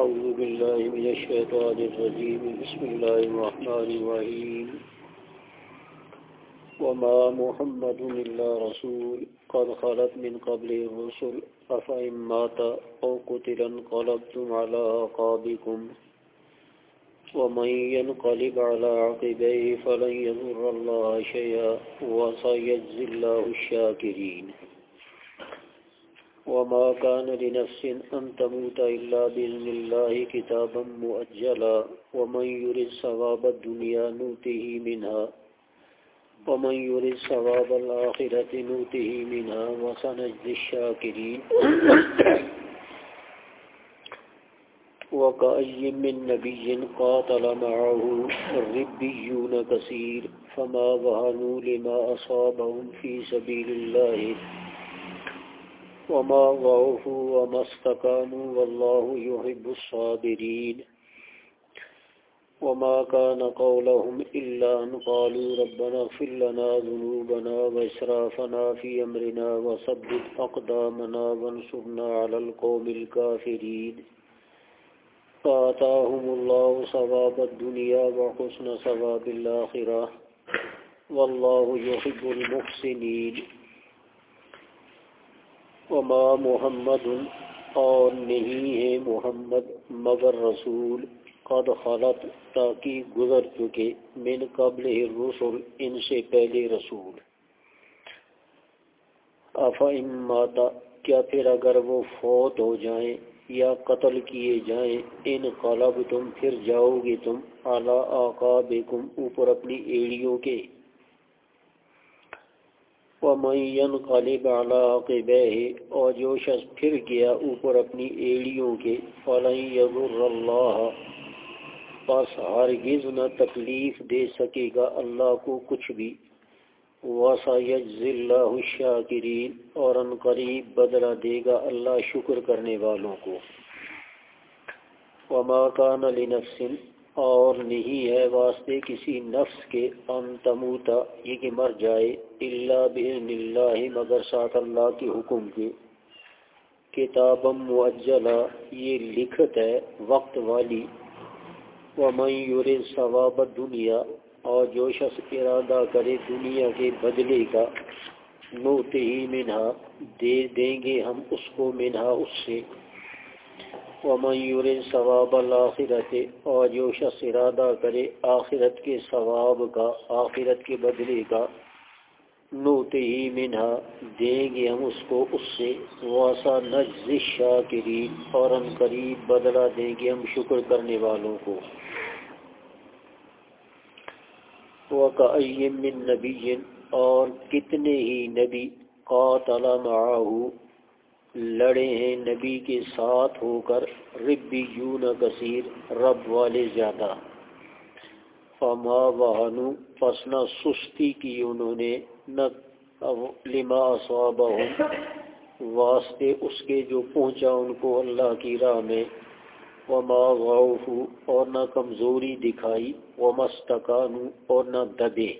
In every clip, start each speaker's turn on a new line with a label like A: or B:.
A: أعوذ بالله من الشيطان الرجيم. بسم الله الرحمن الرحيم. وما محمد إلا رسول. قد خلت من قبل الرسل. أفإن مات أو قتل انقلبتم على عقابكم ومن ينقلب على عقبيه فلن يضر الله شيئا. وسيجزي الله الشاكرين. وما كان لنفس أن تموت إلا بإذن الله كتابا مؤجلا. ومن يرد ثواب الدنيا نوته منها. ومن يرد ثواب الآخرة نوته منها. وسنجزي الشاكرين. وكأي من نبي قاتل معه الربيون كثير. فما وهنوا لما أصابهم في سبيل الله. وما ضعفوا وما استقاموا والله يحب الصابرين. وما كان قولهم إلا أن قالوا ربنا اغفر لنا ذنوبنا وإسرافنا في أمرنا وثبت أقدامنا وانصرنا على القوم الكافرين. فآتاهم الله ثواب الدنيا وحسن ثواب الآخرة. والله يحب المحسنين. وما محمد اور نہیں ہے محمد، مگر رسول۔ قد خلط تاکہ گزر چکے۔ من قبل رسول ان سے پہلے رسول۔ افا ماتا کیا پھر اگر وہ فوت ہو جائیں یا قتل کیے جائیں؟ ان قلب تم، پھر جاؤ گے تم۔ اعلیٰ آقا اوپر اپنی ایڑیوں کے۔ ومین قالب علاقبہ اور جو شخص پھر گیا اوپر اپنی ایڑیوں کے، فلن یضر اللہ پس ہرگز نہ تکلیف دے سکے گا اللہ کو کچھ بھی۔ واسا یجز اللہ الشاکرین اور ان قریب بدلہ دے گا اللہ شکر کرنے والوں کو۔ وما کان لنفس، اور نہیں ہے واسطے کسی نفس کے ان تموتا، یہ کہ مر جائے۔ اللہ بن اللہ مگر ساتھ اللہ کے حکم کے کتاب معجلا یہ لکھت ہے وقت والی۔ ومن یرد ثواب دنیا اور جو شخص ارادہ کرے دنیا کے بدلے کا نوتے ہی منہا، دے دیں گے ہم اس کو منہا اس سے۔ ومن یرد ثواب الآخرت اور جو شخص ارادہ کرے آخرت کے ثواب کا، آخرت کے بدلے کا نوتے ہی منہا، دیں گے ہم اس کو اس سے۔ واسا نجز شاکرین اور ہم قریب بدلہ دیں گے ہم شکر کرنے والوں کو۔ وَكَأَيِّن مِّن نَبِيٍ، اور کتنے ہی نبی قاتل معاہو لڑے ہیں نبی کے ساتھ ہو کر۔ ربی یون کثیر، رب والے زیادہ۔ فما وحنو فسنا سستی کی انہوں نے۔ نہ لما واسطے اس کے جو پہنچا ان کو اللہ کی راہ میں۔ وما غوف اور نہ کمزوری دکھائی۔ وما استقانو اور نہ دبے۔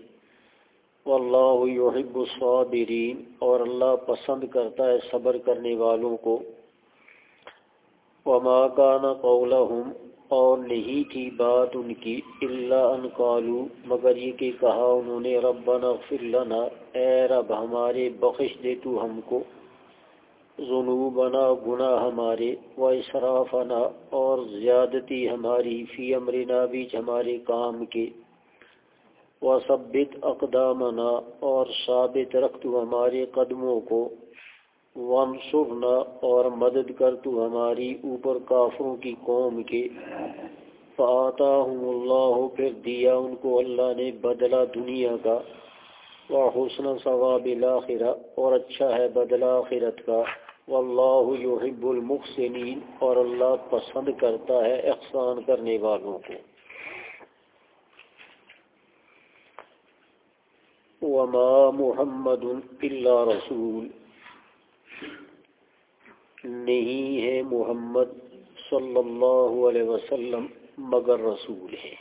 A: واللہ یحب الصابرین، اور اللہ پسند کرتا ہے صبر کرنے والوں کو۔ وما کان قولہم اور نہیں تھی بات ان کی الا ان قالو، مگر یہ کہ کہا انہوں نے، ربنا اغفر لنا، اے رب ہمارے، بخش دے تو ہم کو ذنوبنا، گناہ ہمارے، و اسرافنا، اور زیادتی ہماری فی امرنا، بیچ ہمارے کام کے۔ وثبت اقدامنا، اور ثابت رکھ تو ہمارے قدموں کو۔ وانصرنا اور مدد کر تو ہماری اوپر کافروں کی قوم کے۔ فآتاہم اللہ، پھر دیا ان کو اللہ نے بدلہ دنیا کا۔ وحسن ثواب الاخرہ، اور اچھا ہے بدلہ آخرت کا۔ واللہ یحب المحسنین، اور اللہ پسند کرتا ہے احسان کرنے والوں کو۔ وما محمد الا رسول۔ نہیں ہے محمد صلی اللہ علیہ وسلم مگر رسول ہے۔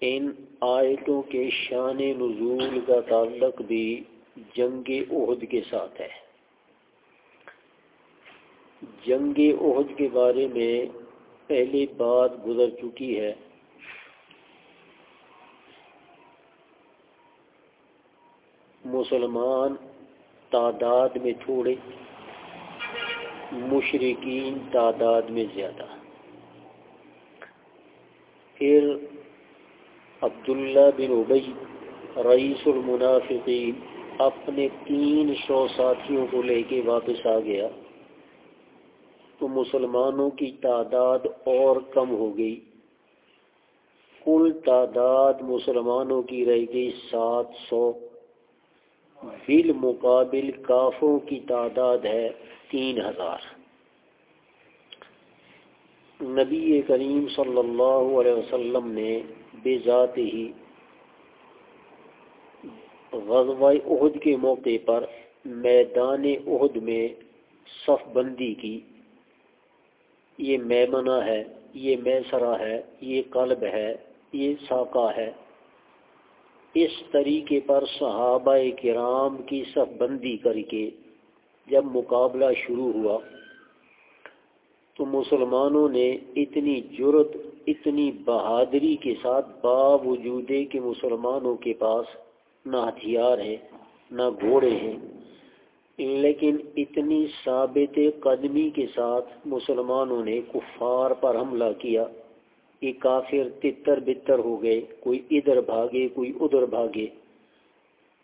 A: ان آیتوں کے شان نزول کا تعلق بھی جنگ عہد کے ساتھ ہے۔ جنگ عہد کے بارے میں پہلی بات گزر چکی ہے۔ مسلمان تعداد میں تھوڑے مشرقین تعداد میں زیادہ۔ پھر عبداللہ بن ابئی رئیس المنافقین، اپنے تین سو ساتھیوں کو لے کے واپس آ گیا۔ تو مسلمانوں کی تعداد اور کم ہو گئی۔ کل تعداد مسلمانوں کی رہ گئی سات سو۔ بالمقابل کافروں کی تعداد ہے تین ہزار۔ نبی کریم صلی اللہ علیہ وسلم نے بے ذات ہی غزوہ عہد کے موقع پر میدان عہد میں صف بندی کی۔ یہ میمنہ ہے، یہ میسرا ہے، یہ قلب ہے، یہ ساکہ ہے۔ اس طریقے پر صحابہ کرام کی صف بندی کر کے جب مقابلہ شروع ہوا تو مسلمانوں نے اتنی جرت، اتنی بہادری کے ساتھ باوجود کہ مسلمانوں کے پاس نہ ہتھیار ہیں، نہ گھوڑے ہیں۔ لیکن اتنی ثابت قدمی کے ساتھ مسلمانوں نے کفار پر حملہ کیا۔ کہ کافر تتر بتر ہو گئے، کوئی ادھر بھاگے، کوئی ادھر بھاگے۔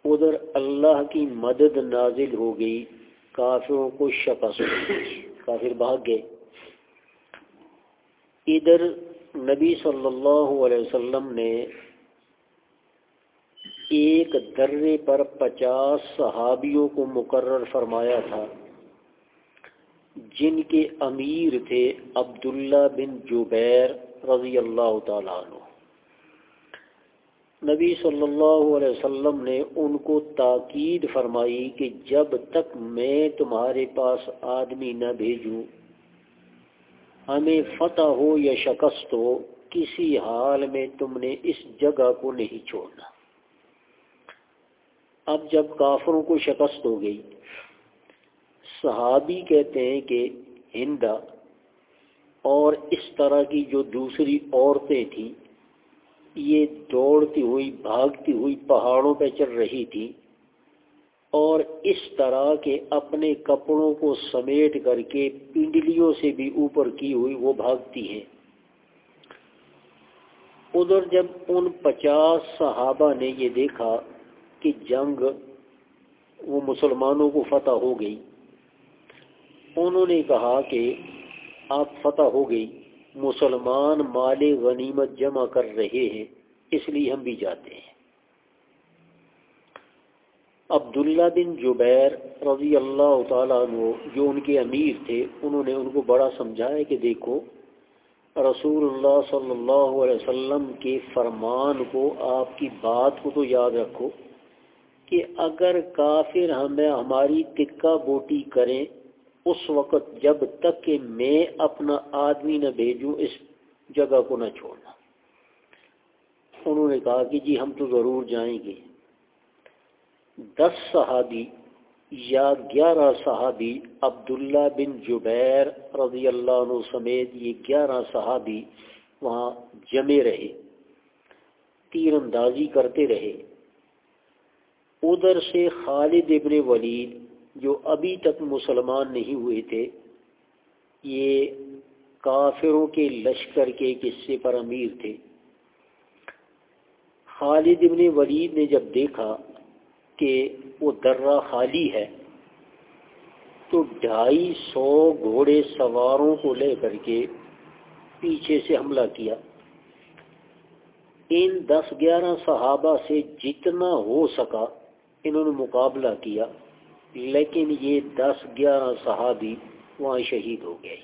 A: ادھر اللہ کی مدد نازل ہو گئی، کافروں کو شکست کافر بھاگ گئے۔ ادھر نبی صلی اللہ علیہ وسلم نے ایک درے پر پچاس صحابیوں کو مقرر فرمایا تھا۔ جن کے امیر تھے عبداللہ بن جبیر۔ رضی اللہ تعالیٰ عنہ۔ نبی صلی اللہ علیہ وسلم نے ان کو تاکید فرمائی کہ جب تک میں تمہارے پاس آدمی نہ بھیجوں، ہمیں فتح ہو یا شکست ہو، کسی حال میں تم نے اس جگہ کو نہیں چھوڑنا۔ اب جب کافروں کو شکست ہو گئی، صحابی کہتے ہیں کہ، ہندا اور اس طرح کی جو دوسری عورتیں تھیں، یہ دوڑتی ہوئی، بھاگتی ہوئی پہاڑوں پہ چل رہی تھی اور اس طرح کے اپنے کپڑوں کو سمیٹ کر کے پنڈلیوں سے بھی اوپر کی ہوئی وہ بھاگتی ہیں۔ ادھر جب ان پچاس صحابہ نے یہ دیکھا کہ جنگ وہ مسلمانوں کو فتح ہو گئی، انہوں نے کہا کہ آپ فتح ہو گئی، مسلمان مال غنیمت جمع کر رہے ہیں، اس لیے ہم بھی جاتے ہیں۔ عبداللہ بن جبیر رضی اللہ تعالیٰ عنہ، جو ان کے امیر تھے، انہوں نے ان کو بڑا سمجھایا کہ دیکھو، رسول اللہ صلی اللہ علیہ وسلم کے فرمان کو، آپ کی بات کو تو یاد رکھو کہ اگر کافر ہمیں ہماری تکا بوٹی کریں اس وقت جب تک کہ میں اپنا آدمی نہ بھیجوں، اس جگہ کو نہ چھوڑنا۔ انہوں نے کہا کہ جی ہم تو ضرور جائیں گے۔ دس صحابی یا گیارہ صحابی، عبداللہ بن جبیر رضی اللہ عنہ سمیت یہ گیارہ صحابی وہاں جمے رہے تیر اندازی کرتے رہے۔ ادھر سے خالد ابن ولید جو ابھی تک مسلمان نہیں ہوئے تھے، یہ کافروں کے لشکر کے قصے پر امیر تھے۔ خالد ابن ولید نے جب دیکھا کہ وہ درہ خالی ہے، تو ڈھائی سو گھوڑے سواروں کو لے کر کے پیچھے سے حملہ کیا۔ ان دس گیارہ صحابہ سے جتنا ہو سکا انہوں نے مقابلہ کیا۔ لیکن یہ دس گیارہ صحابی وہاں شہید ہو گئے۔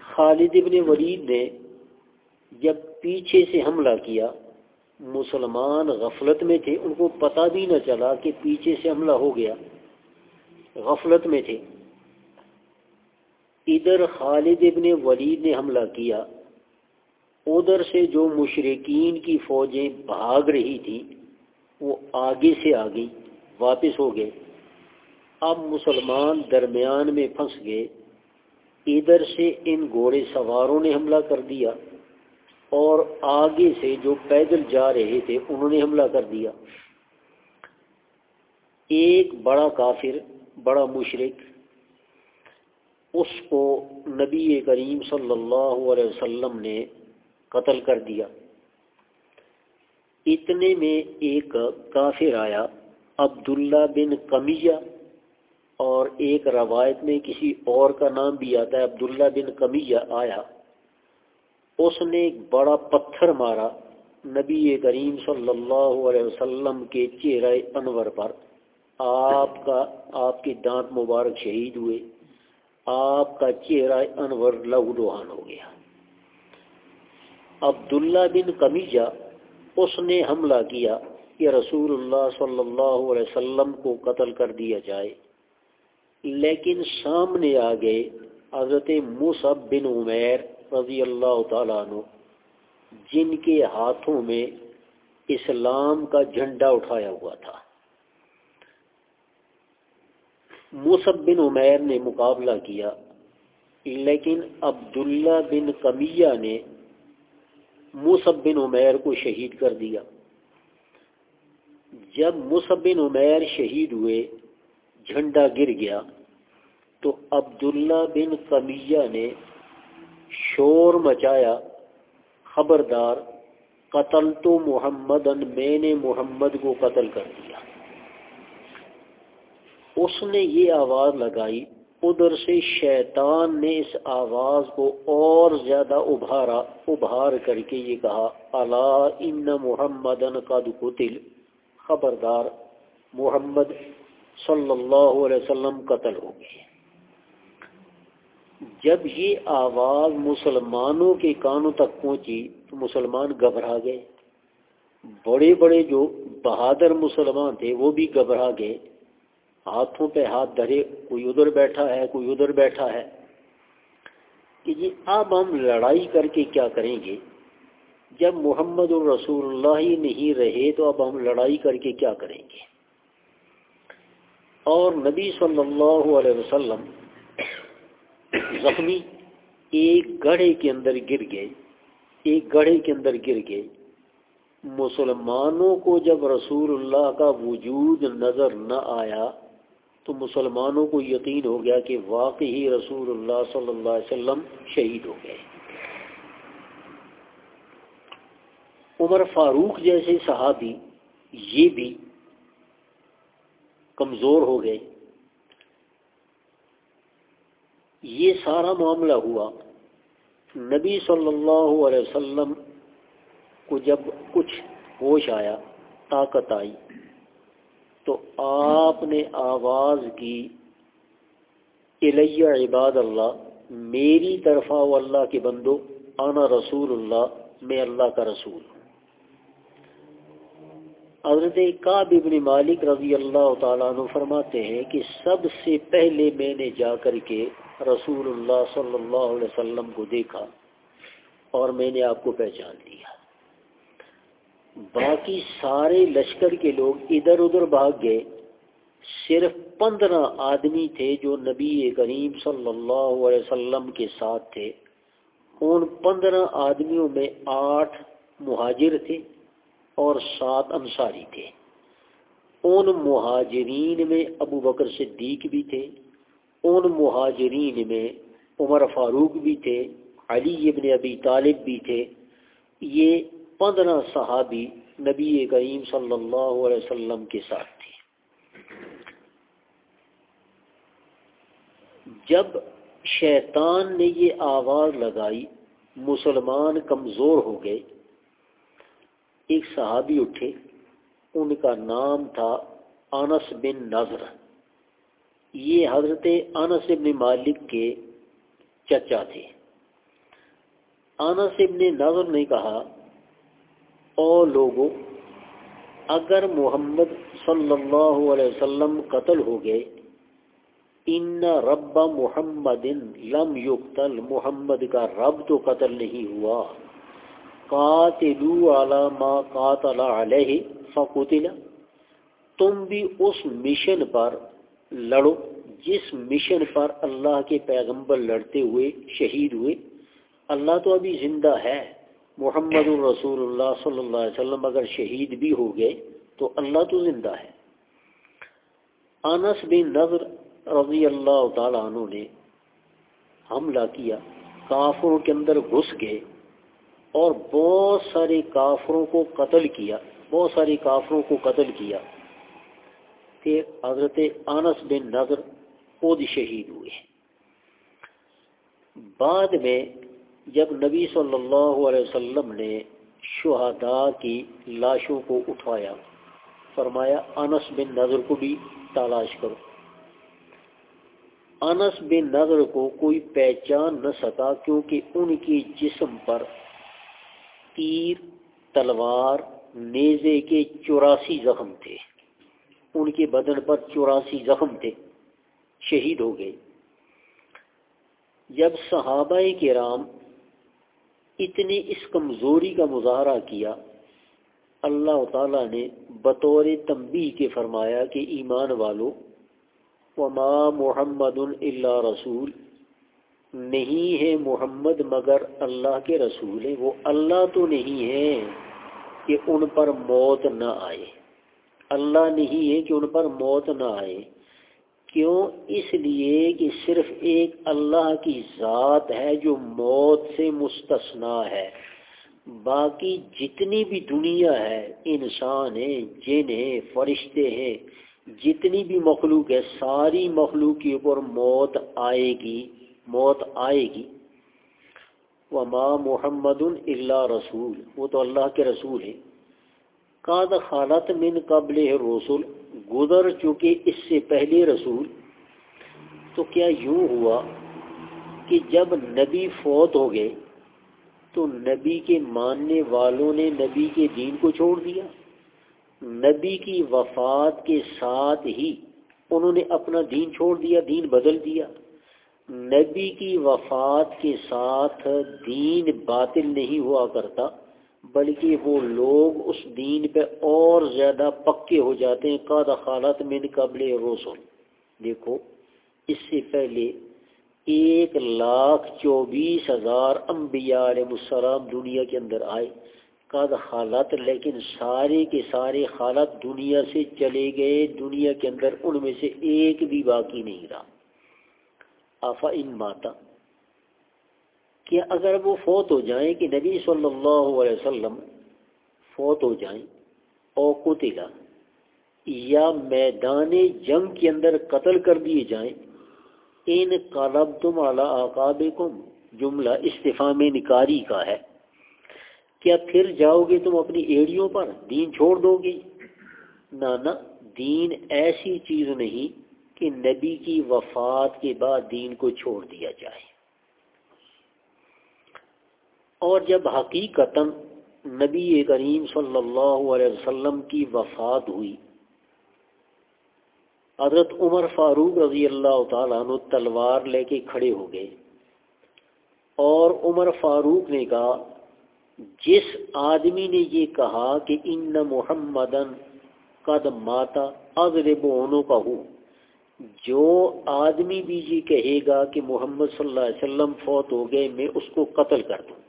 A: خالد ابن ولید نے جب پیچھے سے حملہ کیا، مسلمان غفلت میں تھے۔ ان کو پتہ بھی نہ چلا کہ پیچھے سے حملہ ہو گیا، غفلت میں تھے۔ ادھر خالد ابن ولید نے حملہ کیا۔ ادھر سے جو مشرقین کی فوجیں بھاگ رہی تھیں وہ آگے سے آگے واپس ہو گئے۔ اب مسلمان درمیان میں پھنس گئے۔ ادھر سے ان گھوڑے سواروں نے حملہ کر دیا اور آگے سے جو پیدل جا رہے تھے، انہوں نے حملہ کر دیا۔ ایک بڑا کافر، بڑا مشرق اس کو نبی کریم صلی اللہ علیہ وسلم نے قتل کر دیا۔ اتنے میں ایک کافر آیا، عبداللہ بن کمیہ اور ایک روایت میں کسی اور کا نام بھی آتا ہے، عبداللہ بن کمیہ آیا۔ اس نے ایک بڑا پتھر مارا نبی کریم صلی اللہ علیہ وسلم کے چہرہ انور پر۔ آپ کا، آپ کے دانت مبارک شہید ہوئے، آپ کا چہرہ انور لہو لوہان ہو گیا۔ عبداللہ بن کمیجہ اس نے حملہ کیا کہ رسول اللہ صلی اللہ علیہ وسلم کو قتل کر دیا جائے۔ لیکن سامنے آ گئے حضرت مصب بن عمیر رضی اللہ تعالیٰ عنہ، جن کے ہاتھوں میں اسلام کا جھنڈا اٹھایا ہوا تھا۔ مصب بن عمیر نے مقابلہ کیا، لیکن عبداللہ بن کمیہ نے مصب بن عمیر کو شہید کر دیا۔ جب مصب بن عمیر شہید ہوئے، جھنڈا گر گیا، تو عبداللہ بن کمیہ نے شور مچایا، خبردار، قتل تو محمد، میں نے محمد کو قتل کر دیا۔ اس نے یہ آواز لگائی ادھر سے شیطان نے اس آواز کو اور زیادہ ابھارا، ابھار کر کے یہ کہا اللہ ان محمد قد قتل. خبردار، محمد صلی اللہ علیہ وسلم قتل ہو گئے۔ جب یہ آواز مسلمانوں کے کانوں تک پہنچی تو مسلمان گھبرا گئے۔ بڑے بڑے جو بہادر مسلمان تھے وہ بھی گھبرا گئے۔ ہاتھوں پہ ہاتھ دھرے، کوئی ادھر بیٹھا ہے، کوئی ادھر بیٹھا ہے۔ کہ جی اب ہم لڑائی کر کے کیا کریں گے؟ جب محمد الرسول اللہ ہی نہیں رہے تو اب ہم لڑائی کر کے کیا کریں گے؟ اور نبی صلی اللہ علیہ وسلم زخمی ایک گڑھے کے اندر گر گئے۔ ایک گڑھے کے اندر گر گئے۔ مسلمانوں کو جب رسول اللہ کا وجود نظر نہ آیا تو مسلمانوں کو یقین ہو گیا کہ واقعی رسول اللہ صلی اللہ علیہ وسلم شہید ہو گئے۔ عمر فاروق جیسے صحابی یہ بھی کمزور ہو گئے۔ یہ سارا معاملہ ہوا۔ نبی صلی اللہ علیہ وسلم کو جب کچھ ہوش آیا، طاقت آئی۔ تو آپ نے آواز کی، الیہ عباد اللہ، میری طرف اللہ کے بندو آنا رسول اللہ، میں اللہ کا رسول حضرت کعب ابن مالک رضی اللہ تعالیٰ عنہ فرماتے ہیں کہ سب سے پہلے میں نے جا کر کے رسول اللہ صلی اللہ علیہ وسلم کو دیکھا اور میں نے آپ کو پہچان لیا۔ باقی سارے لشکر کے لوگ ادھر ادھر بھاگ گئے۔ صرف پندرہ آدمی تھے جو نبی کریم صلی اللہ علیہ وسلم کے ساتھ تھے۔ ان پندرہ آدمیوں میں آٹھ مہاجر تھے اور سات انصاری تھے۔ ان مہاجرین میں ابو بکر صدیق بھی تھے۔ ان مہاجرین میں عمر فاروق بھی تھے۔ علی ابن ابی طالب بھی تھے۔ یہ پندرہ صحابی نبی کریم صلی اللہ علیہ وسلم کے ساتھ تھے۔ جب شیطان نے یہ آواز لگائی، مسلمان کمزور ہو گئے۔ ایک صحابی اٹھے، ان کا نام تھا انس بن نظر یہ حضرت انس بن مالک کے چچا تھے۔ انس بن نظر نے کہا او لوگو، اگر محمد صلی اللہ علیہ وسلم قتل ہو گئے، ان رب محمد لم یقتل، محمد کا رب تو قتل نہیں ہوا۔ قاتلو علی ما قاتل علیہ فقتل، تم بھی اس مشن پر لڑو، جس مشن پر اللہ کے پیغمبر لڑتے ہوئے، شہید ہوئے۔ اللہ تو ابھی زندہ ہے۔ محمد الرسول اللہ صلی اللہ علیہ وسلم اگر شہید بھی ہو گئے تو اللہ تو زندہ ہے۔ انس بن نظر رضی اللہ تعالیٰ عنہ نے حملہ کیا، کافروں کے اندر گھس گئے اور بہت سارے کافروں کو قتل کیا، بہت سارے کافروں کو قتل کیا کہ حضرت انس بن نظر خود شہید ہوئے۔ بعد میں جب نبی صلی اللہ علیہ وسلم نے شہداء کی لاشوں کو اٹھایا، فرمایا، انس بن نظر کو بھی تلاش کرو۔ انس بن نظر کو کوئی پہچان نہ سکا کیونکہ ان کی جسم پر تیر، تلوار، نیزے کے چوراسی زخم تھے۔ ان کے بدن پر چوراسی زخم تھے۔ شہید ہو گئے۔ جب صحابہ کرام اتنی اس کمزوری کا مظاہرہ کیا، اللہ تعالیٰ نے بطور تنبی کے فرمایا کہ ایمان والو، وما محمد اللہ رسول۔ نہیں ہے محمد مگر اللہ کے رسول ہے وہ اللہ تو نہیں ہے کہ ان پر موت نہ آئے۔ اللہ نہیں ہے کہ ان پر موت نہ آئے۔ کیوں؟ اس لیے کہ صرف ایک اللہ کی ذات ہے جو موت سے مستثنا ہے۔ باقی جتنی بھی دنیا ہے، انسان ہیں، جن ہیں، فرشتے ہیں، جتنی بھی مخلوق ہے، ساری مخلوق کے اوپر موت آئے گی، موت آئے گی۔ وہ ماں محمد اللہ رسول۔ وہ تو اللہ کے رسول ہیں۔ کاد خالت من قبل رسول گزر چکے اس سے پہلے رسول۔ تو کیا یوں ہوا کہ جب نبی فوت ہو گئے، تو نبی کے ماننے والوں نے نبی کے دین کو چھوڑ دیا؟ نبی کی وفات کے ساتھ ہی انہوں نے اپنا دین چھوڑ دیا، دین بدل دیا۔ نبی کی وفات کے ساتھ دین باطل نہیں ہوا کرتا۔ بلکہ وہ لوگ اس دین پہ اور زیادہ پکے ہو جاتے ہیں کا دخالت میں قبل روسن دیکھو، اس سے پہلے ایک لاکھ چوبیس ہزار انبیاء علیہ السلام دنیا کے اندر آئے۔ قد حالت لیکن سارے کے سارے حالت دنیا سے چلے گئے، دنیا کے اندر ان میں سے ایک بھی باقی نہیں رہا۔ آفا ان ماتا۔ کہ اگر وہ فوت ہو جائیں کہ نبی صلی اللہ علیہ وسلم فوت ہو جائیں او قتلا یا میدان جنگ کے اندر قتل کر دیے جائیں، ان قلب تم اعلیٰ آقاب جملہ استفام نکاری کا ہے۔ کیا پھر جاؤ گے تم اپنی ایڑیوں پر؟ دین چھوڑ دو گے نہ، دین ایسی چیز نہیں کہ نبی کی وفات کے بعد دین کو چھوڑ دیا جائے۔ اور جب حقیقتا نبی کریم صلی اللہ علیہ وسلم کی وفات ہوئی، حضرت عمر فاروق رضی اللہ تعالیٰ عنہ تلوار لے کے کھڑے ہو گئے اور عمر فاروق نے کہا، جس آدمی نے یہ کہا کہ ان محمدن قد ماتا اضرب اونوں کا ہوں جو آدمی بھی یہ کہے گا کہ محمد صلی اللہ علیہ وسلم فوت ہو گئے، میں اس کو قتل کر دوں۔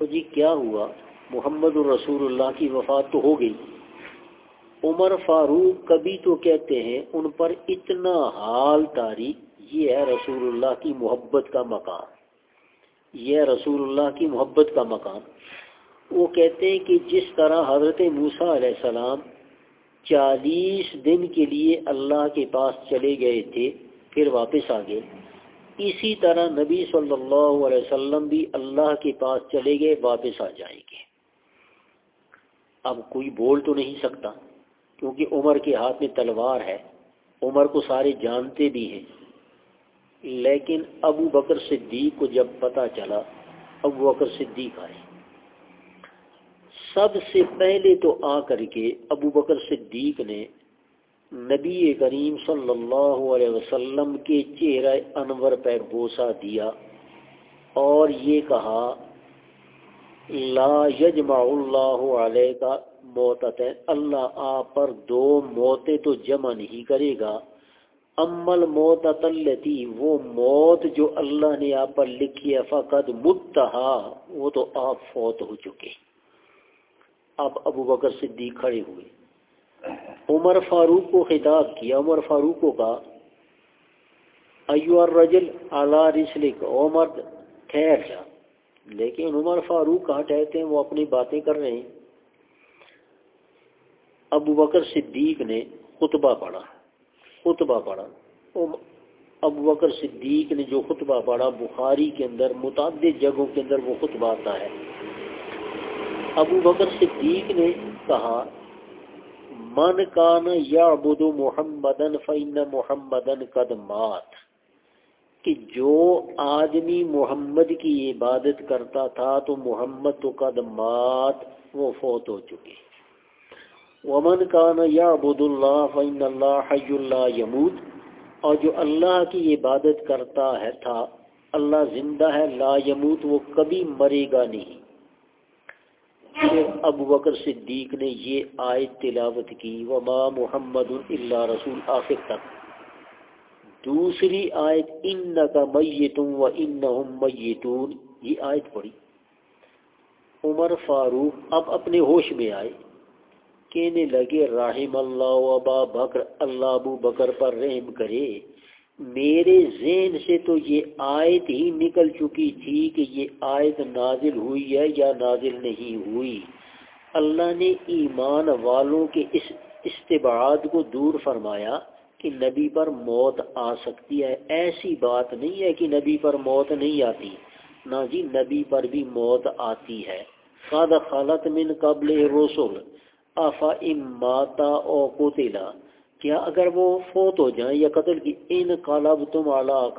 A: تو جی کیا ہوا؟ محمد الرسول اللہ کی وفات تو ہو گئی۔ عمر فاروق کبھی تو کہتے ہیں ان پر اتنا حال تاری، یہ ہے رسول اللہ کی محبت کا مقام یہ رسول اللہ کی محبت کا مقام وہ کہتے ہیں کہ جس طرح حضرت موسیٰ علیہ السلام چالیس دن کے لیے اللہ کے پاس چلے گئے تھے، پھر واپس آ گئے۔ اسی طرح نبی صلی اللہ علیہ وسلم بھی اللہ کے پاس چلے گئے، واپس آ جائیں گے۔ اب کوئی بول تو نہیں سکتا، کیونکہ عمر کے ہاتھ میں تلوار ہے۔ عمر کو سارے جانتے بھی ہیں۔ لیکن ابو بکر صدیق کو جب پتہ چلا، ابو بکر صدیق آئے۔ سب سے پہلے تو آ کر کے ابو بکر صدیق نے نبی کریم صلی اللہ علیہ وسلم کے چہرہ انور پہ بوسا دیا اور یہ کہا، لا یجمع اللہ علیہ کا موت اللہ آپ پر دو موتیں تو جمع نہیں کرے گا۔ امل موت تلتی وہ موت جو اللہ نے آپ پر لکھی ہے فقط متحا وہ تو آپ فوت ہو چکے۔ اب ابو بکر صدیق کھڑے ہوئے۔ عمر فاروق کو خطاب کیا، عمر فاروق کو کہا ایو الرجل اعلیٰ رسلک عمر ٹھہر جا. لیکن عمر فاروق کہاں ٹھہرتے ہیں؟ وہ اپنی باتیں کر رہے ہیں۔ ابو بکر صدیق نے خطبہ پڑھا خطبہ پڑھا۔ ابو بکر صدیق نے جو خطبہ پڑھا، بخاری کے اندر، متعدد جگہوں کے اندر وہ خطبہ آتا ہے۔ ابو بکر صدیق نے کہا من کان یا بدو محمدن فین محمدن قدمات کہ جو آدمی محمد کی عبادت کرتا تھا تو محمد تو قدمات وہ فوت ہو چکے۔ ومن کان یا اللہ فن اللہ حی اللہ یمود اور جو اللہ کی عبادت کرتا ہے تھا، اللہ زندہ ہے، لا یموت، وہ کبھی مرے گا نہیں۔ ابو بکر صدیق نے یہ آیت تلاوت کی، وما محمد اللہ رسول آخر تک۔ دوسری آیت ان کا میتم و ان میتون یہ آیت پڑھی۔ عمر فاروق اب اپنے ہوش میں آئے، کہنے لگے، رحم اللہ ابا بکر، اللہ ابو بکر پر رحم کرے۔ میرے ذہن سے تو یہ آیت ہی نکل چکی تھی کہ یہ آیت نازل ہوئی ہے یا نازل نہیں ہوئی۔ اللہ نے ایمان والوں کے اس استبعاد کو دور فرمایا کہ نبی پر موت آ سکتی ہے۔ ایسی بات نہیں ہے کہ نبی پر موت نہیں آتی۔ نہ جی نبی پر بھی موت آتی ہے۔ خاد خالت من قبل رسول آفا ماتا او قتلا۔ کیا اگر وہ فوت ہو جائیں یا قتل کی ان کالب تم اعلیٰ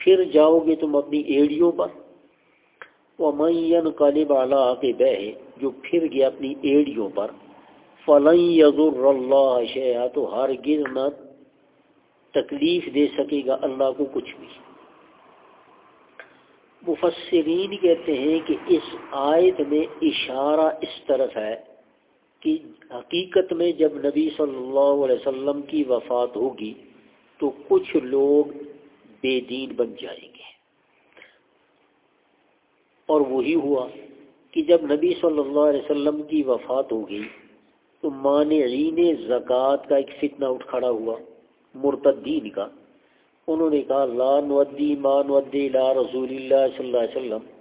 A: پھر جاؤ گے تم اپنی ایڑیوں پر۔ وہ مین کالب اعلیٰ کے بہ جو پھر گیا اپنی ایڑیوں پر۔ فلن یضر اللہ شیا تو ہر گر نہ تکلیف دے سکے گا اللہ کو کچھ بھی۔ مفسرین کہتے ہیں کہ اس آیت میں اشارہ اس طرف ہے۔ کہ حقیقت میں جب نبی صلی اللہ علیہ وسلم کی وفات ہوگی تو کچھ لوگ بے دین بن جائیں گے۔ اور وہی ہوا کہ جب نبی صلی اللہ علیہ وسلم کی وفات ہوگی تو مانعین زکوٰۃ کا ایک فتنہ اٹھ کھڑا ہوا، مرتدین کا۔ انہوں نے کہا، لا نودی ما نودی لا رسول اللہ صلی اللہ علیہ وسلم۔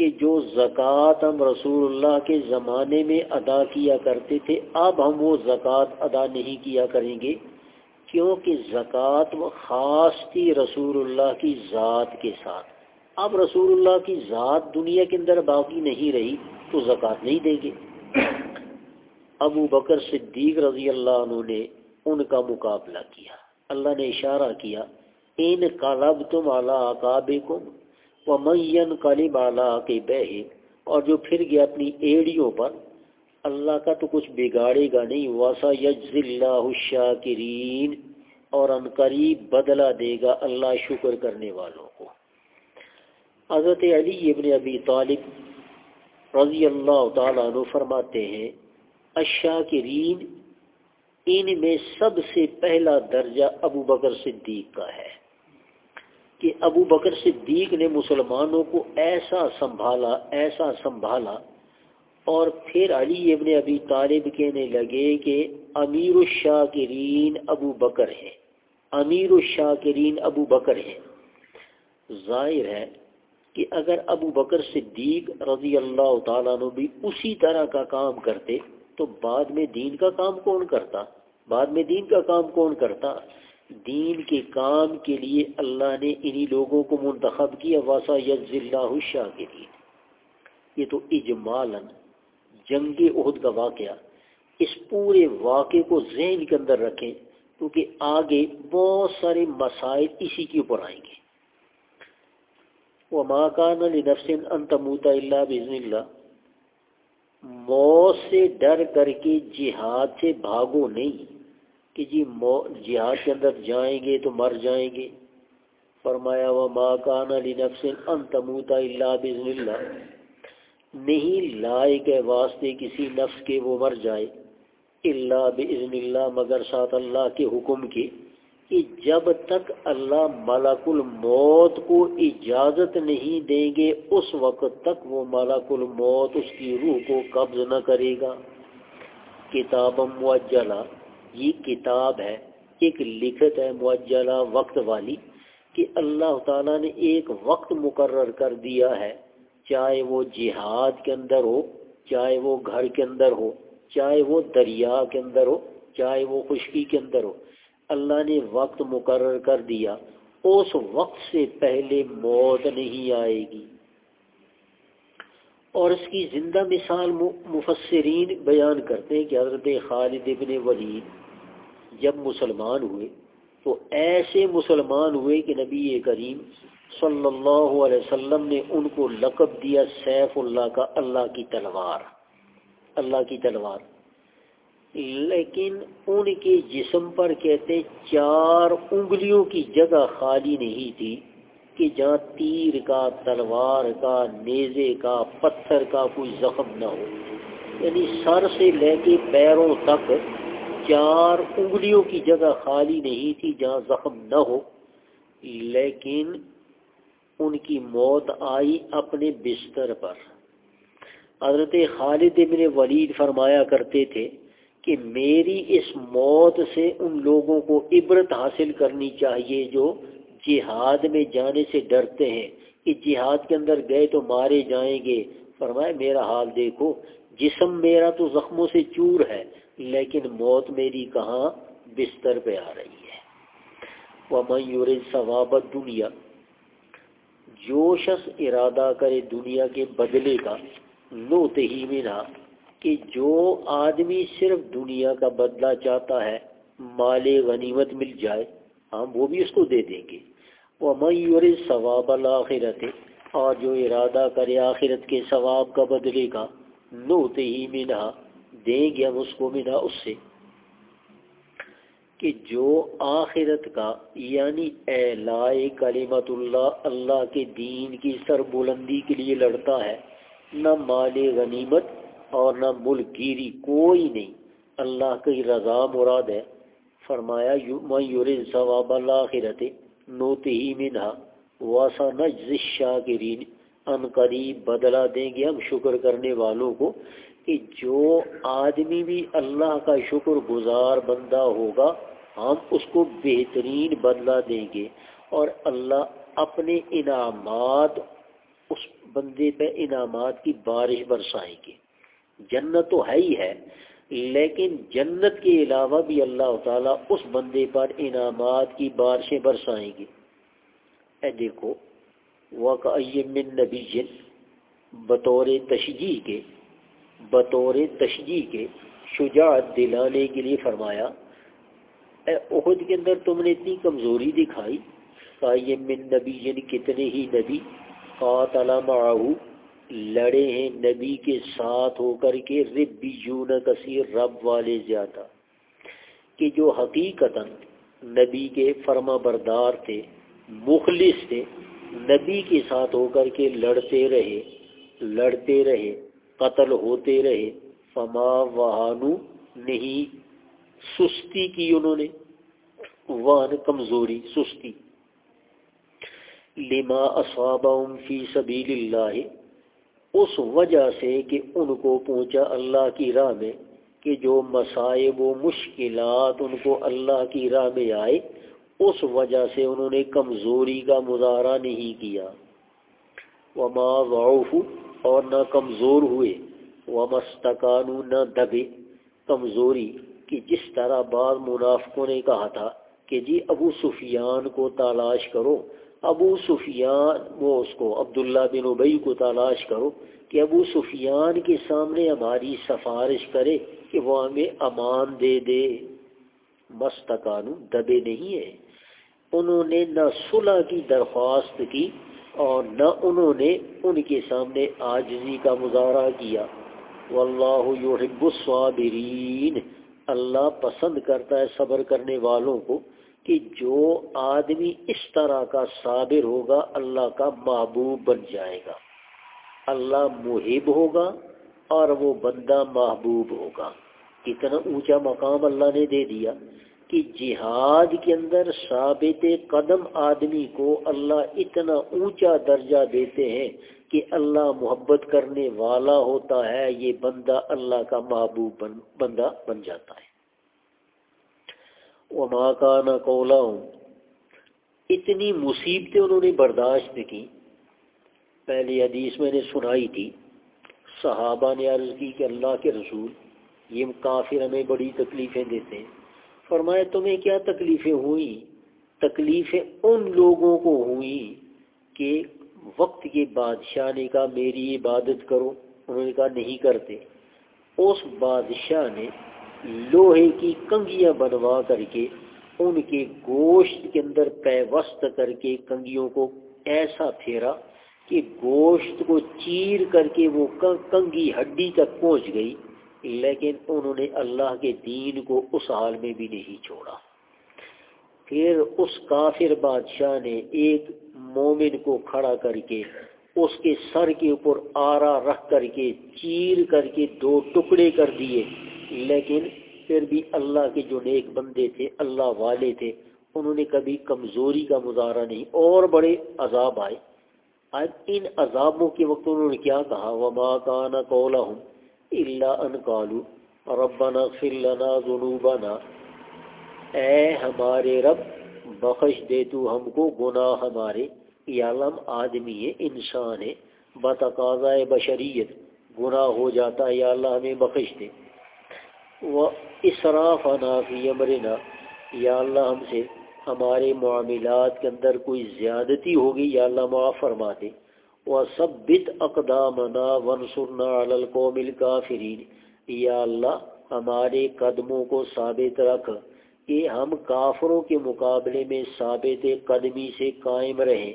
A: کہ جو زکوٰۃ ہم رسول اللہ کے زمانے میں ادا کیا کرتے تھے، اب ہم وہ زکوٰۃ ادا نہیں کیا کریں گے، کیونکہ زکوٰۃ وہ خاص تھی رسول اللہ کی ذات کے ساتھ۔ اب رسول اللہ کی ذات دنیا کے اندر باقی نہیں رہی، تو زکوٰۃ نہیں دیں گے۔ ابو بکر صدیق رضی اللہ عنہ نے ان کا مقابلہ کیا۔ اللہ نے اشارہ کیا، ان کالب تم اعلیٰ وہ مین کالی بالا کے بہ اور جو پھر گیا اپنی ایڑیوں پر، اللہ کا تو کچھ بگاڑے گا نہیں واسا یجز اللہ شاکرین اور ان قریب بدلہ دے گا اللہ شکر کرنے والوں کو۔ حضرت علی ابن ابی طالب رضی اللہ تعالیٰ عنہ فرماتے ہیں، الشاکرین ان میں سب سے پہلا درجہ ابو بکر صدیق کا ہے۔ کہ ابو بکر صدیق نے مسلمانوں کو ایسا سنبھالا ایسا سنبھالا۔ اور پھر علی ابن ابی طالب کہنے لگے کہ امیر الشاکرین ابو بکر ہے امیر الشاکرین ابو بکر ہے ظاہر ہے کہ اگر ابو بکر صدیق رضی اللہ تعالیٰ نے بھی اسی طرح کا کام کرتے، تو بعد میں دین کا کام کون کرتا؟ بعد میں دین کا کام کون کرتا؟ دین کے کام کے لیے اللہ نے انہی لوگوں کو منتخب کیا، واسا یز اللہ شاہ کے لیے یہ تو اجمالاً جنگ عہد کا واقعہ۔ اس پورے واقعے کو ذہن کے اندر رکھیں، کیونکہ آگے بہت سارے مسائل اسی کے اوپر آئیں گے۔ وہ ماں کا نفسن انتموتا اللہ بزن اللہ موت سے ڈر کر کے جہاد سے بھاگو نہیں۔ کہ جی جہاد کے اندر جائیں گے تو مر جائیں گے۔ فرمایا وہ ماں کان علی نفس ان تموتا اللہ بزن اللہ نہیں لائے کے واسطے کسی نفس کے وہ مر جائے اللہ بزن اللہ مگر ساتھ اللہ کے حکم کے۔ کہ جب تک اللہ ملک الموت کو اجازت نہیں دیں گے، اس وقت تک وہ ملک الموت اس کی روح کو قبض نہ کرے گا۔ کتاب معجلہ یہ کتاب ہے، ایک لکھت ہے معجلہ وقت والی، کہ اللہ تعالیٰ نے ایک وقت مقرر کر دیا ہے، چاہے وہ جہاد کے اندر ہو، چاہے وہ گھر کے اندر ہو، چاہے وہ دریا کے اندر ہو، چاہے وہ خشکی کے اندر ہو۔ اللہ نے وقت مقرر کر دیا، اس وقت سے پہلے موت نہیں آئے گی۔ اور اس کی زندہ مثال مفسرین بیان کرتے ہیں کہ حضرت خالد ابن ولید جب مسلمان ہوئے تو ایسے مسلمان ہوئے کہ نبی کریم صلی اللہ علیہ وسلم نے ان کو لقب دیا سیف اللہ کا، اللہ کی تلوار، اللہ کی تلوار۔ لیکن ان کے جسم پر کہتے چار انگلیوں کی جگہ خالی نہیں تھی کہ جہاں تیر کا، تلوار کا، نیزے کا، پتھر کا کوئی زخم نہ ہو۔ یعنی سر سے لے کے پیروں تک چار انگلیوں کی جگہ خالی نہیں تھی جہاں زخم نہ ہو، لیکن ان کی موت آئی اپنے بستر پر۔ حضرت خالد ابن ولید فرمایا کرتے تھے کہ میری اس موت سے ان لوگوں کو عبرت حاصل کرنی چاہیے جو جہاد میں جانے سے ڈرتے ہیں۔ کہ جہاد کے اندر گئے تو مارے جائیں گے۔ فرمایا، میرا حال دیکھو، جسم میرا تو زخموں سے چور ہے لیکن موت میری کہاں بستر پہ آ رہی ہے۔ وہ میور ثوابت دنیا جو شخص ارادہ کرے دنیا کے بدلے کا لو ہی منا کہ جو آدمی صرف دنیا کا بدلہ چاہتا ہے، مال غنیمت مل جائے، ہم وہ بھی اس کو دے دیں گے۔ وہ میور ثواب الآخرت اور جو ارادہ کرے آخرت کے ثواب کا بدلے کا لو ہی منا دیں گے ہم اس کو منا اس سے، کہ جو آخرت کا یعنی اے لائے کلیمت اللہ اللہ کے دین کی سر بلندی کے لیے لڑتا ہے، نہ مال غنیمت اور نہ ملک گیری، کوئی نہیں۔ اللہ کی رضا مراد ہے۔ فرمایا میور ثواب الآخرت نوتے ہی منہا واسا نجز الشاکرین۔ ان قریب بدلا دیں گے ہم شکر کرنے والوں کو۔ کہ جو آدمی بھی اللہ کا شکر گزار بندہ ہوگا، ہم اس کو بہترین بدلہ دیں گے۔ اور اللہ اپنے انعامات، اس بندے پہ انعامات کی بارش برسائیں گے۔ جنت تو ہے ہی ہے، لیکن جنت کے علاوہ بھی اللہ تعالیٰ اس بندے پر انعامات کی بارشیں برسائیں گے۔ اے دیکھو من نبی جن بطور تشجیح کے بطور تشجیح کے شجاعت دلانے کے لیے فرمایا، اے عہد کے اندر تم نے اتنی کمزوری دکھائی یہ من نبی یعنی کتنے ہی نبی قاتل معاہو لڑے ہیں نبی کے ساتھ ہو کر کے ربی یون کثیر، رب والے زیادہ۔ کہ جو حقیقت نبی کے فرما بردار تھے، مخلص تھے، نبی کے ساتھ ہو کر کے لڑتے رہے لڑتے رہے۔ قتل ہوتے رہے۔ فما وہانو نہیں۔ سستی کی انہوں نے۔ وان کمزوری، سستی۔ لما اصابہم فی سبیل اللہ اس وجہ سے کہ ان کو پہنچا اللہ کی راہ میں کہ جو مسائب و مشکلات ان کو اللہ کی راہ میں آئے، اس وجہ سے انہوں نے کمزوری کا مظاہرہ نہیں کیا۔ وما ضعف اور نہ کمزور ہوئے۔ ومستقانو نہ دبے۔ کمزوری کہ جس طرح بعض منافقوں نے کہا تھا کہ جی ابو سفیان کو تلاش کرو۔ ابو سفیان، وہ اس کو عبداللہ بن ابئی کو تلاش کرو کہ ابو سفیان کے سامنے ہماری سفارش کرے کہ وہ ہمیں امان دے دے۔ مستقانو دبے نہیں ہے انہوں نے نہ صلح کی درخواست کی اور نہ انہوں نے ان کے سامنے آجزی کا مظاہرہ کیا۔ واللہ یحب الصابرین اللہ پسند کرتا ہے صبر کرنے والوں کو کہ جو آدمی اس طرح کا صابر ہوگا، اللہ کا محبوب بن جائے گا۔ اللہ محب ہوگا اور وہ بندہ محبوب ہوگا۔ کتنا اونچا مقام اللہ نے دے دیا۔ کہ جہاد کے اندر ثابت قدم آدمی کو اللہ اتنا اونچا درجہ دیتے ہیں کہ اللہ محبت کرنے والا ہوتا ہے، یہ بندہ اللہ کا محبوب بن بندہ بن جاتا ہے۔ وہ ماں کا نہ کولا ہوں اتنی مصیبتیں انہوں نے برداشت کی۔ پہلی حدیث میں نے سنائی تھی، صحابہ نے عرض کی کہ اللہ کے رسول، یہ کافر ہمیں بڑی تکلیفیں دیتے ہیں۔ فرمایا تمہیں کیا تکلیفیں ہوئیں؟ تکلیفیں ان لوگوں کو ہوئیں کہ وقت کے بادشاہ نے کہا میری عبادت کرو، انہوں نے کہا نہیں کرتے۔ اس بادشاہ نے لوہے کی کنگیاں بنوا کر کے ان کے گوشت کے اندر پیوست کر کے کنگیوں کو ایسا پھیرا کہ گوشت کو چیر کر کے وہ کنگی ہڈی تک پہنچ گئی۔ لیکن انہوں نے اللہ کے دین کو اس حال میں بھی نہیں چھوڑا۔ پھر اس کافر بادشاہ نے ایک مومن کو کھڑا کر کے اس کے سر کے اوپر آرا رکھ کر کے چیر کر کے دو ٹکڑے کر دیے۔ لیکن پھر بھی اللہ کے جو نیک بندے تھے، اللہ والے تھے، انہوں نے کبھی کمزوری کا مظاہرہ نہیں، اور بڑے عذاب آئے۔ ان عذابوں کے وقت انہوں نے کیا کہا؟ وما کانا کولا ہوں اللہ ان کالو ربنا اغفر لنا ذنوبنا۔ اے ہمارے رب، بخش دے تو ہم کو گناہ ہمارے۔ یعلم آدمی ہے انسان ہے بتقاضۂ بشریت۔ گناہ ہو جاتا ہے، یا اللہ ہمیں بخش دے۔ وہ اصراف فی امرنا۔ یا اللہ ہم سے ہمارے معاملات کے اندر کوئی زیادتی ہوگی، یا اللہ معاف فرما دے۔ وہ سب بت اقدامنا ونسرنا القوم الکافرین یا اللہ، ہمارے قدموں کو ثابت رکھ۔ کہ ہم کافروں کے مقابلے میں ثابت قدمی سے قائم رہیں۔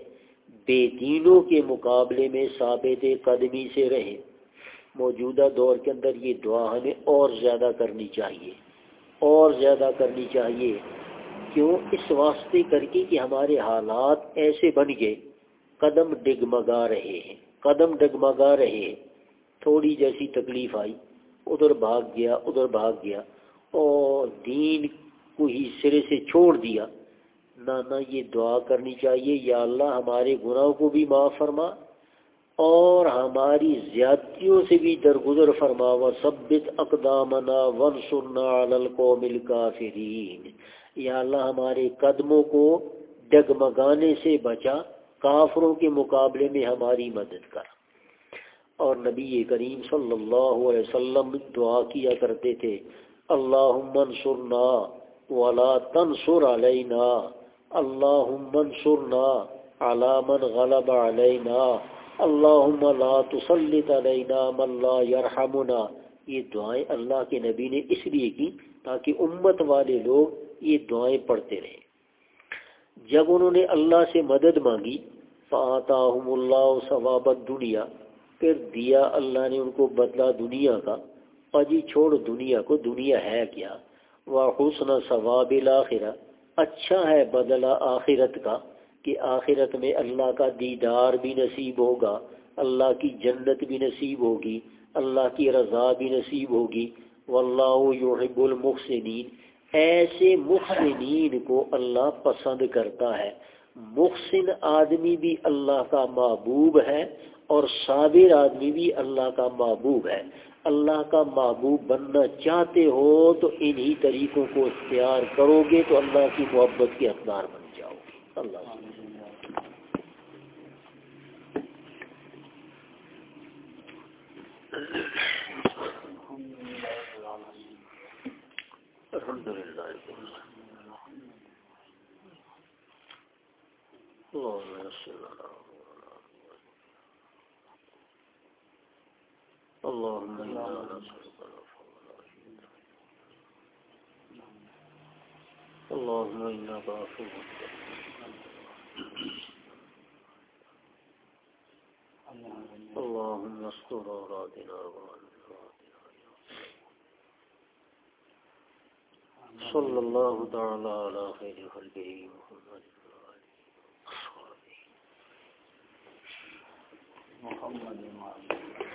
A: بے دینوں کے مقابلے میں ثابت قدمی سے رہیں۔ موجودہ دور کے اندر یہ دعا ہمیں اور زیادہ کرنی چاہیے۔ اور زیادہ کرنی چاہیے۔ کیوں؟ اس واسطے کر کے کہ ہمارے حالات ایسے بن گئے۔ قدم ڈگمگا رہے ہیں۔ قدم ڈگمگا رہے ہیں۔ تھوڑی جیسی تکلیف آئی۔ ادھر بھاگ گیا، ادھر بھاگ گیا۔ اور دین کو ہی سرے سے چھوڑ دیا۔ نہ نہ یہ دعا کرنی چاہیے۔ یا اللہ، ہمارے گناہوں کو بھی معاف فرما۔ اور ہماری زیادتیوں سے بھی درگزر فرما۔ و سبت اقدامنا ون سننا القوم الکافرین یا اللہ، ہمارے قدموں کو ڈگمگانے سے بچا۔ کافروں کے مقابلے میں ہماری مدد کر۔ اور نبی کریم صلی اللہ علیہ وسلم دعا کیا کرتے تھے اللہ منصرنا ولا تنصر علینا اللہ منصرنا على من غلب علینا اللہ لا تسلط علینا من لا يرحمنا یہ دعائیں اللہ کے نبی نے اس لیے کی تاکہ امت والے لوگ یہ دعائیں پڑھتے رہیں جب انہوں نے اللہ سے مدد مانگی فآتاہم اللہ ثوابت دنیا پھر دیا اللہ نے ان کو بدلا دنیا کا جی چھوڑ دنیا کو، دنیا ہے کیا؟ وہ حسن ثواب الآخرہ اچھا ہے بدلہ آخرت کا، کہ آخرت میں اللہ کا دیدار بھی نصیب ہوگا، اللہ کی جنت بھی نصیب ہوگی، اللہ کی رضا بھی نصیب ہوگی واللہ یحب المحسنین ایسے محسنین کو اللہ پسند کرتا ہے۔ محسن آدمی بھی اللہ کا محبوب ہے اور صابر آدمی بھی اللہ کا محبوب ہے۔ اللہ کا محبوب بننا چاہتے ہو تو انہی طریقوں کو اختیار کرو گے تو اللہ کی محبت کے اقدار بن جاؤ گے۔ اللہ الحمد للہ اللهم إنا نسألك اللهم إنك عفو اللهم استر صلی صلى الله تعالى على خير خلقه محمد
B: محمد